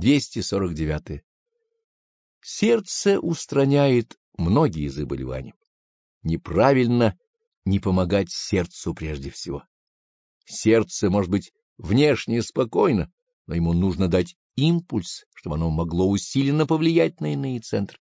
249. Сердце устраняет многие заболевания. Неправильно не помогать сердцу прежде всего. Сердце может быть внешне спокойно, но ему нужно дать импульс, чтобы оно могло усиленно повлиять на иные центры.